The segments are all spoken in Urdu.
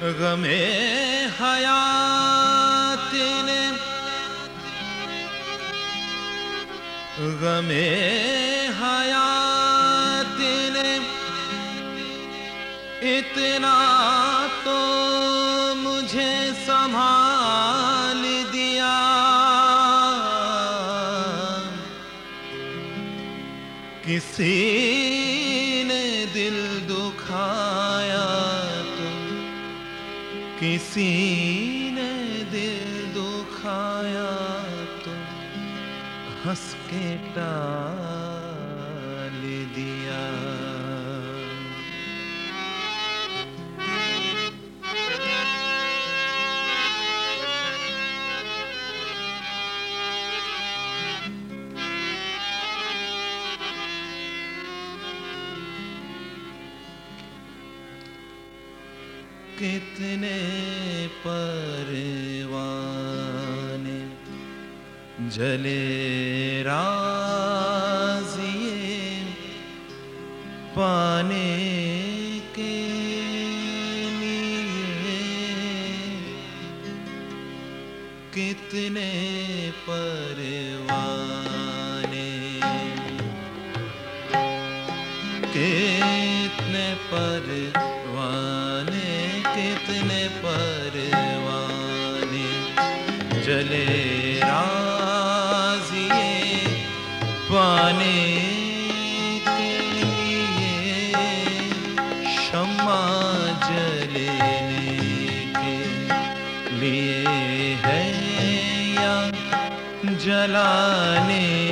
غمے حیات نے غمے حیات نے اتنا تو مجھے سنبھال دیا۔ کسی کسی نے دل دکھایا تو ہنس کے ٹال دیا۔ کتنے پروانے جلے رازیے پانے کے لیے کتنے جلنے کے لیے ہے یا جلانے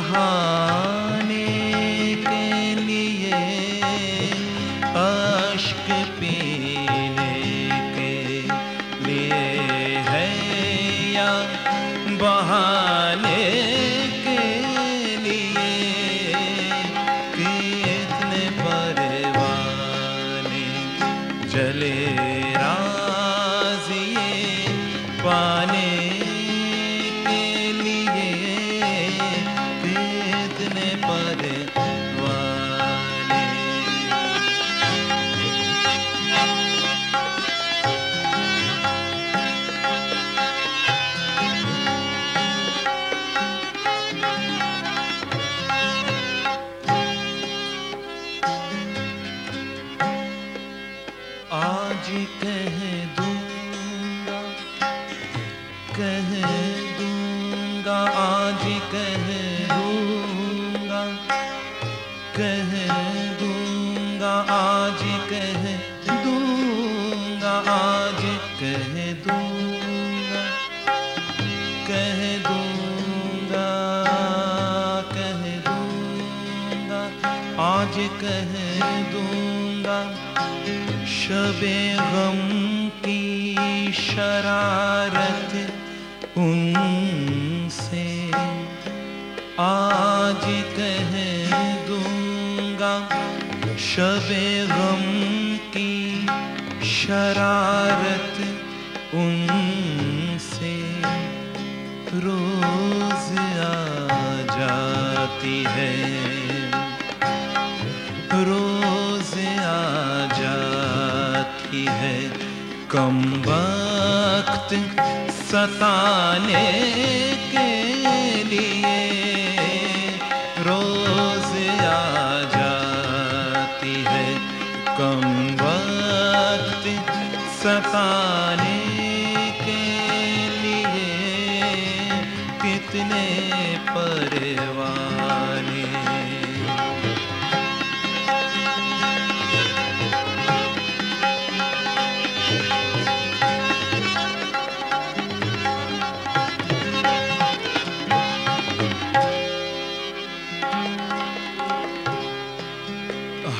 بہانے کتنے پروانے آج کہہ دوں گا، آج کہہ دوں گا، کہہ دوں گا، کہہ دوں گا، آج کہہ دوں گا۔ شب غم کی شرارت ان سے، آج کہہ شب غم کی شرارت ان سے روز آ جاتی ہے۔ روز آ جاتی ہے۔ کم وقت ستانے کے پروانے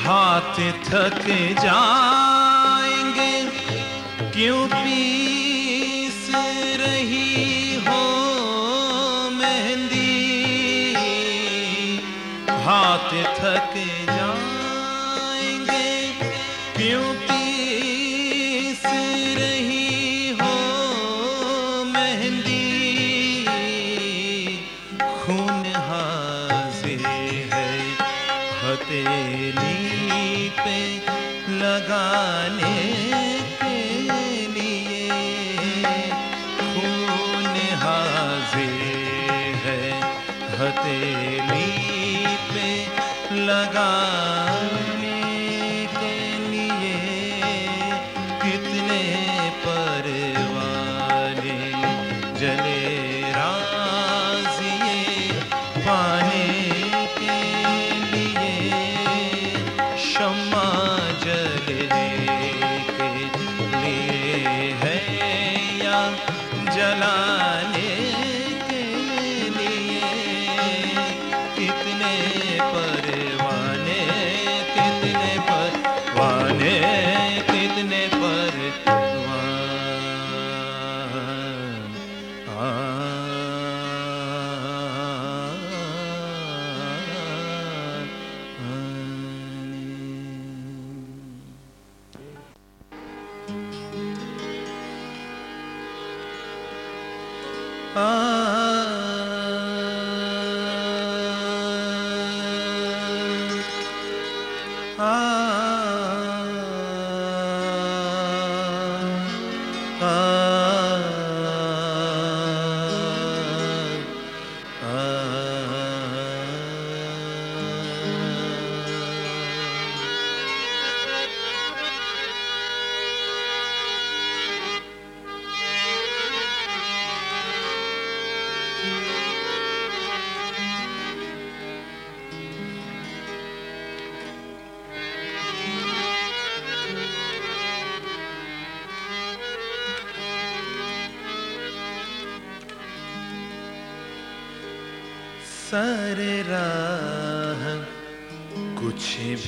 ہاتھ تھک جائیں گے کیوں آئیں گے۔ ہاں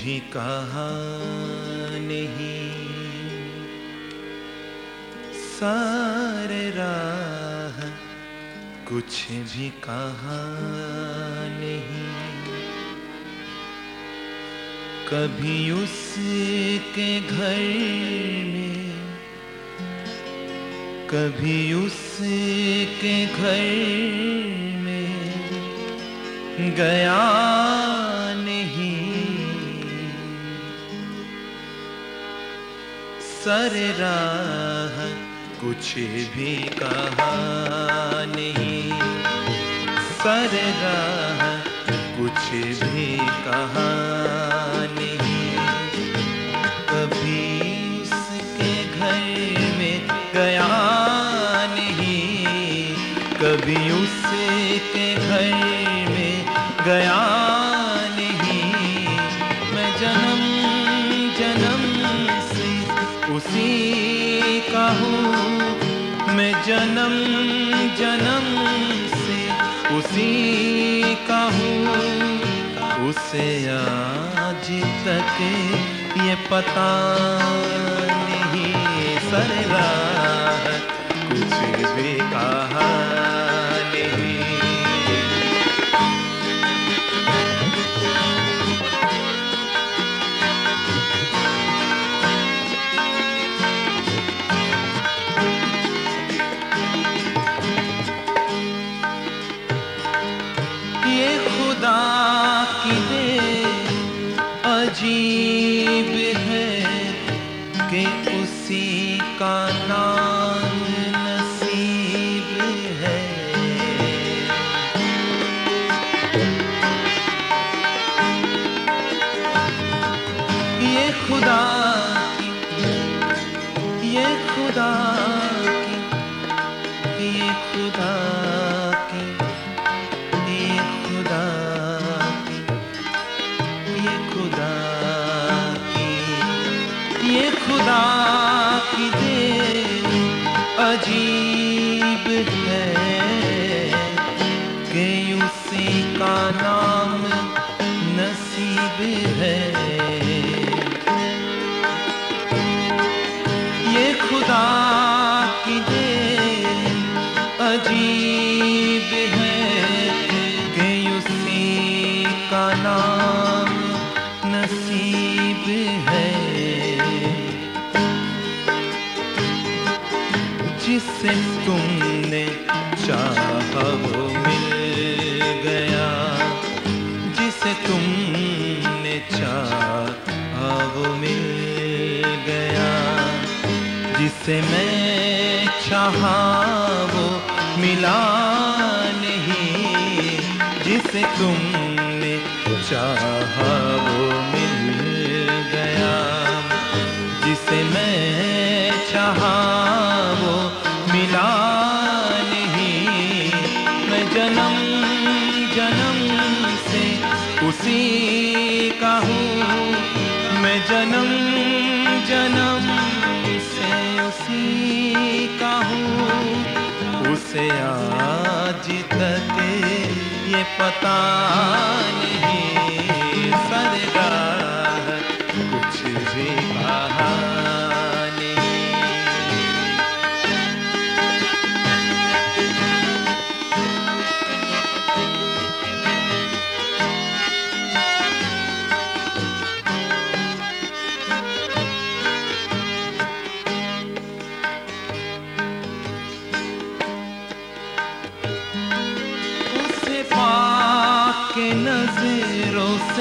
تجھے کہا نہیں۔ سار راہ کچھ بھی کہا نہیں۔ کبھی اس کے گھر میں، کبھی اس کے گھر میں گیا سر راہ کچھ بھی کہا نہیں۔ سر راہ کچھ بھی کہا جنم جنم سے اسی کا ہوں۔ اسے آج تک یہ پتا نہیں سر راہ کچھ بھی کہا نہیں۔ عجیب ہے کہ اسی کا نام چاہا وہ مل گیا۔ جسے تم نے چاہا وہ مل گیا۔ جسے میں چاہا، وہ ملا نہیں۔ جسے تم نے چاہا، وہ مل گیا۔ جسے میں چاہا اسی کا ہوں میں جنم جنم سے اسی کا ہوں، اسے آج تک یہ پتا نہیں سرگاہ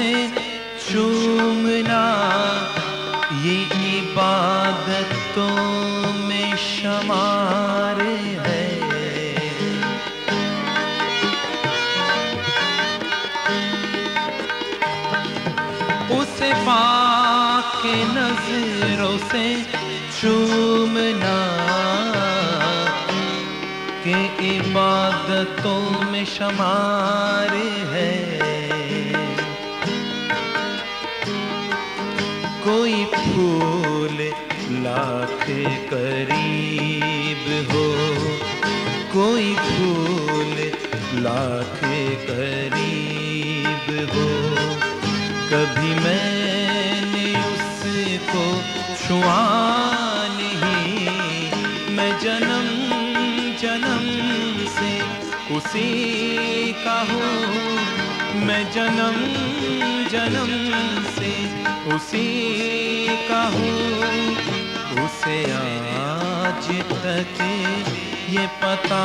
سے چومنا، یہ عبادتوں میں شمار ہے۔ اسے پاک نظروں سے چومنا، کہ عبادتوں میں شمار ہے۔ قریب ہو، کوئی پھول لاکھ قریب ہو۔ کبھی میں نے اس کو چھوا نہیں، میں جنم جنم سے اسی کا ہوں۔ میں جنم جنم سے اسی کا ہوں۔ اسے آج تک یہ پتا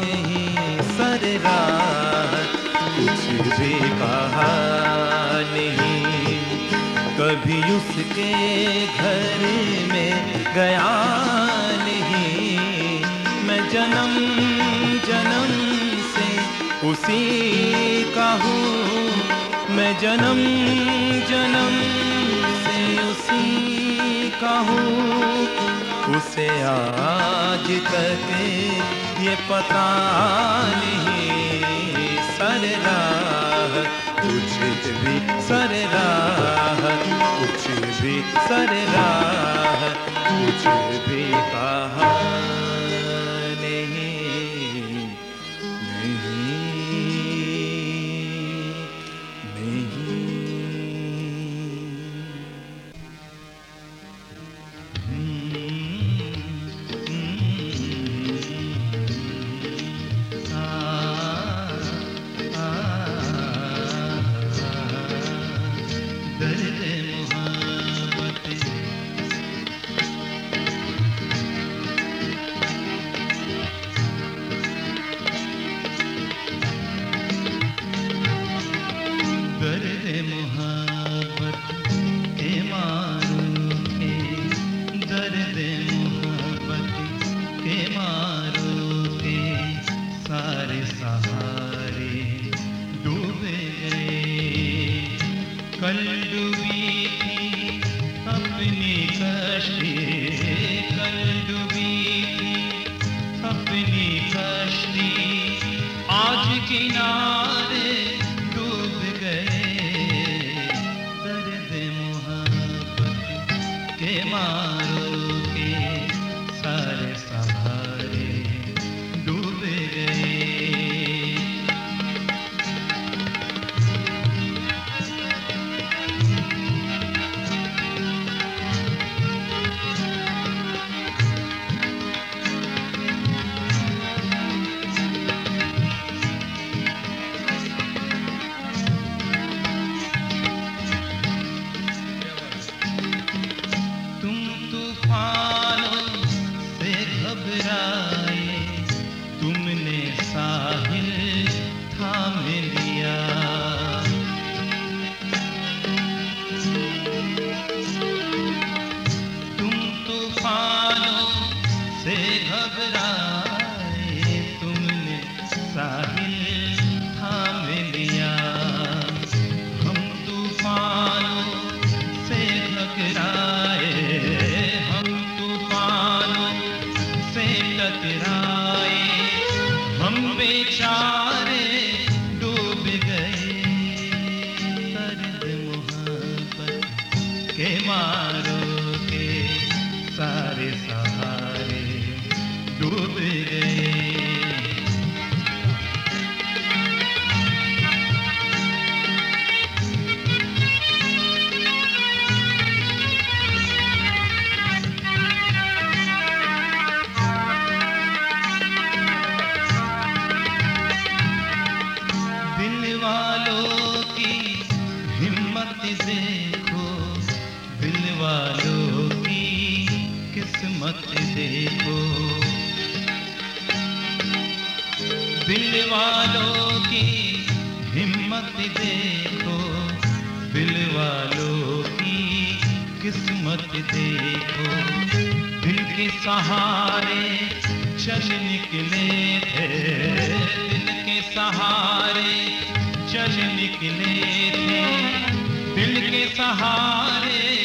نہیں سر راہ کچھ بھی کہا نہیں۔ کبھی اس کے گھر میں گیا نہیں۔ میں جنم جنم سے اسی کا ہوں۔ میں جنم اسے آج تک یہ پتا نہیں۔ سر راہ، کچھ بھی سر راہ، کچھ بھی سر راہ، کچھ بھی کہا سہارے ڈوبے گئے کل ڈوبے ڈوب گئے ہمت دیکھو، دل والوں کی قسمت دیکھو۔ دل کے سہارے چل نکلے تھے۔ دل کے سہارے چل نکلے تھے۔ دل کے سہارے